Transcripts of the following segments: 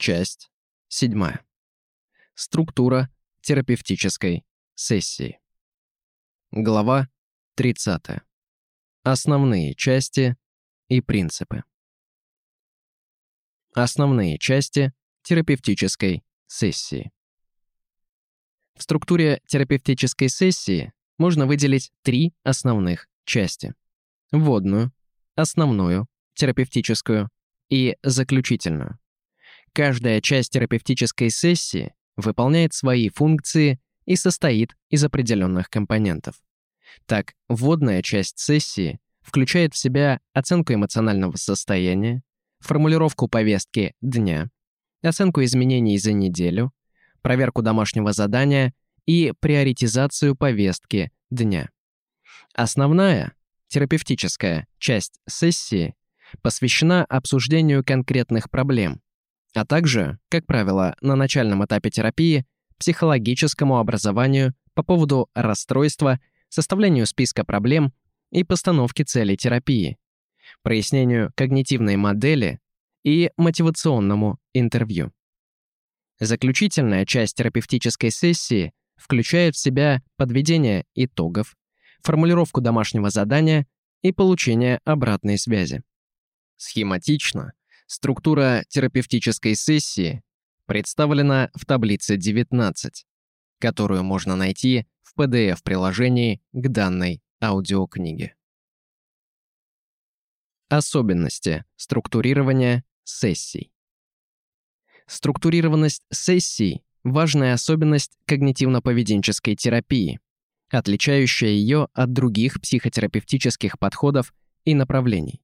Часть 7. Структура терапевтической сессии. Глава 30. Основные части и принципы. Основные части терапевтической сессии. В структуре терапевтической сессии можно выделить три основных части. Вводную, основную, терапевтическую и заключительную. Каждая часть терапевтической сессии выполняет свои функции и состоит из определенных компонентов. Так, вводная часть сессии включает в себя оценку эмоционального состояния, формулировку повестки дня, оценку изменений за неделю, проверку домашнего задания и приоритизацию повестки дня. Основная, терапевтическая часть сессии посвящена обсуждению конкретных проблем, а также, как правило, на начальном этапе терапии, психологическому образованию по поводу расстройства, составлению списка проблем и постановке целей терапии, прояснению когнитивной модели и мотивационному интервью. Заключительная часть терапевтической сессии включает в себя подведение итогов, формулировку домашнего задания и получение обратной связи. Схематично структура терапевтической сессии представлена в таблице 19, которую можно найти в PDF-приложении к данной аудиокниге. Особенности структурирования сессий. Структурированность сессий – важная особенность когнитивно-поведенческой терапии, отличающая ее от других психотерапевтических подходов и направлений.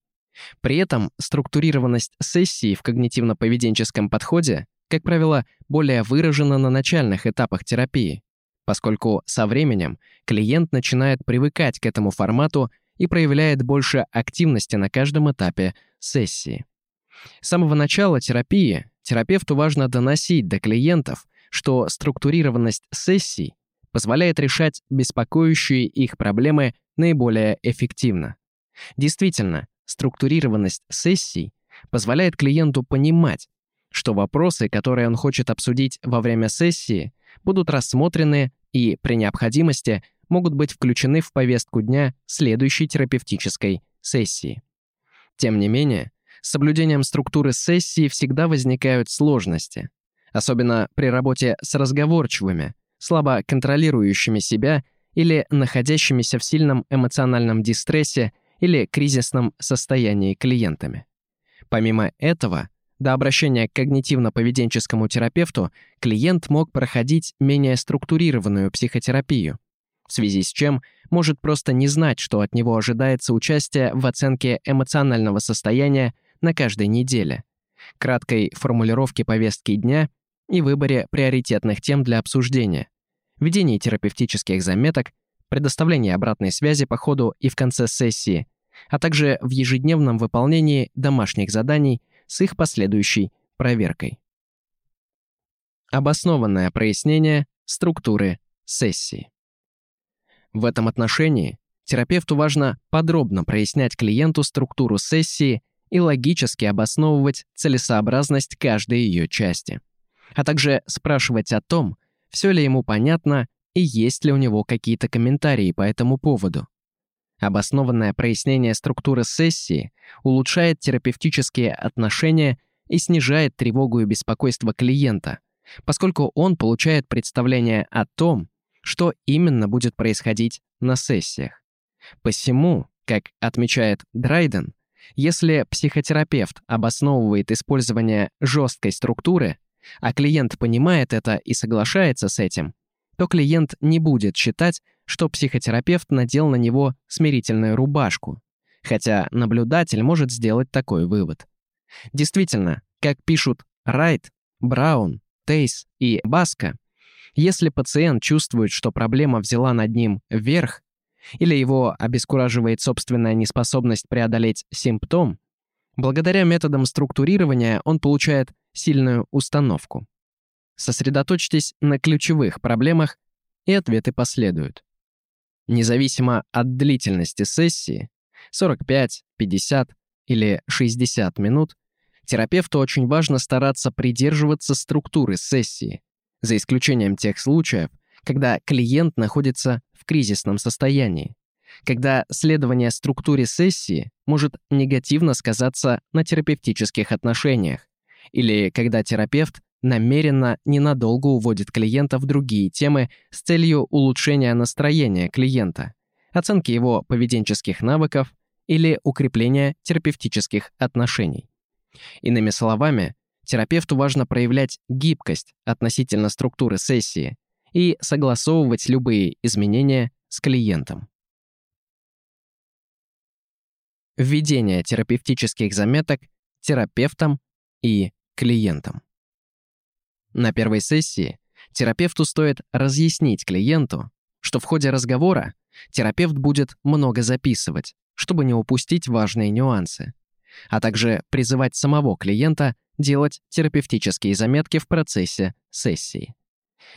При этом структурированность сессии в когнитивно-поведенческом подходе, как правило, более выражена на начальных этапах терапии, поскольку со временем клиент начинает привыкать к этому формату и проявляет больше активности на каждом этапе сессии. С самого начала терапии терапевту важно доносить до клиентов, что структурированность сессий позволяет решать беспокоящие их проблемы наиболее эффективно. Действительно, Структурированность сессий позволяет клиенту понимать, что вопросы, которые он хочет обсудить во время сессии, будут рассмотрены и, при необходимости, могут быть включены в повестку дня следующей терапевтической сессии. Тем не менее, с соблюдением структуры сессии всегда возникают сложности, особенно при работе с разговорчивыми, слабо контролирующими себя или находящимися в сильном эмоциональном дистрессе или кризисном состоянии клиентами. Помимо этого, до обращения к когнитивно-поведенческому терапевту клиент мог проходить менее структурированную психотерапию, в связи с чем может просто не знать, что от него ожидается участие в оценке эмоционального состояния на каждой неделе, краткой формулировке повестки дня и выборе приоритетных тем для обсуждения, ведении терапевтических заметок предоставлении обратной связи по ходу и в конце сессии, а также в ежедневном выполнении домашних заданий с их последующей проверкой. Обоснованное прояснение структуры сессии. В этом отношении терапевту важно подробно прояснять клиенту структуру сессии и логически обосновывать целесообразность каждой ее части, а также спрашивать о том, все ли ему понятно и есть ли у него какие-то комментарии по этому поводу. Обоснованное прояснение структуры сессии улучшает терапевтические отношения и снижает тревогу и беспокойство клиента, поскольку он получает представление о том, что именно будет происходить на сессиях. Посему, как отмечает Драйден, если психотерапевт обосновывает использование жесткой структуры, а клиент понимает это и соглашается с этим, то клиент не будет считать, что психотерапевт надел на него смирительную рубашку, хотя наблюдатель может сделать такой вывод. Действительно, как пишут Райт, Браун, Тейс и Баска, если пациент чувствует, что проблема взяла над ним верх, или его обескураживает собственная неспособность преодолеть симптом, благодаря методам структурирования он получает сильную установку. Сосредоточьтесь на ключевых проблемах, и ответы последуют. Независимо от длительности сессии, 45, 50 или 60 минут, Терапевту очень важно стараться придерживаться структуры сессии, за исключением тех случаев, когда клиент находится в кризисном состоянии, когда следование структуре сессии может негативно сказаться на терапевтических отношениях, или когда терапевт намеренно ненадолго уводит клиента в другие темы с целью улучшения настроения клиента, оценки его поведенческих навыков или укрепления терапевтических отношений. Иными словами, терапевту важно проявлять гибкость относительно структуры сессии и согласовывать любые изменения с клиентом. Введение терапевтических заметок терапевтом и клиентом. На первой сессии терапевту стоит разъяснить клиенту, что в ходе разговора терапевт будет много записывать, чтобы не упустить важные нюансы, а также призывать самого клиента делать терапевтические заметки в процессе сессии.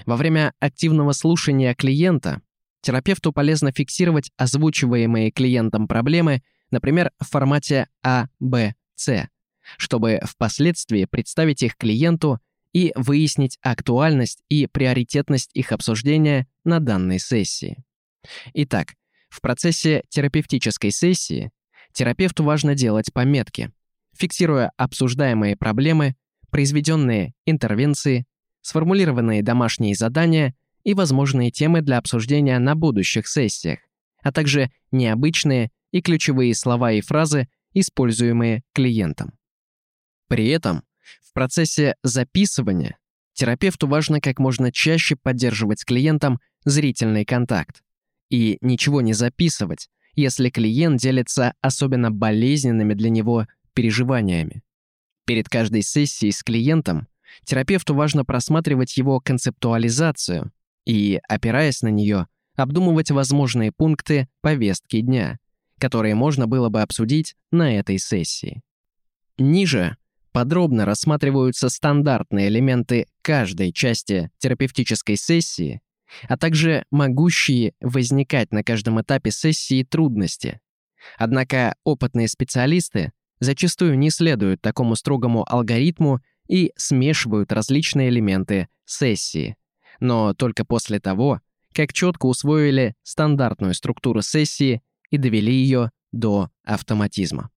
Во время активного слушания клиента терапевту полезно фиксировать озвучиваемые клиентом проблемы, например, в формате А, Б, С, чтобы впоследствии представить их клиенту и выяснить актуальность и приоритетность их обсуждения на данной сессии. Итак, в процессе терапевтической сессии терапевту важно делать пометки, фиксируя обсуждаемые проблемы, произведенные интервенции, сформулированные домашние задания и возможные темы для обсуждения на будущих сессиях, а также необычные и ключевые слова и фразы, используемые клиентом. При этом в процессе записывания терапевту важно как можно чаще поддерживать с клиентом зрительный контакт и ничего не записывать, если клиент делится особенно болезненными для него переживаниями. Перед каждой сессией с клиентом терапевту важно просматривать его концептуализацию и, опираясь на нее, обдумывать возможные пункты повестки дня, которые можно было бы обсудить на этой сессии. Ниже подробно рассматриваются стандартные элементы каждой части терапевтической сессии а также могущие возникать на каждом этапе сессии трудности. Однако опытные специалисты зачастую не следуют такому строгому алгоритму и смешивают различные элементы сессии. Но только после того, как четко усвоили стандартную структуру сессии и довели ее до автоматизма.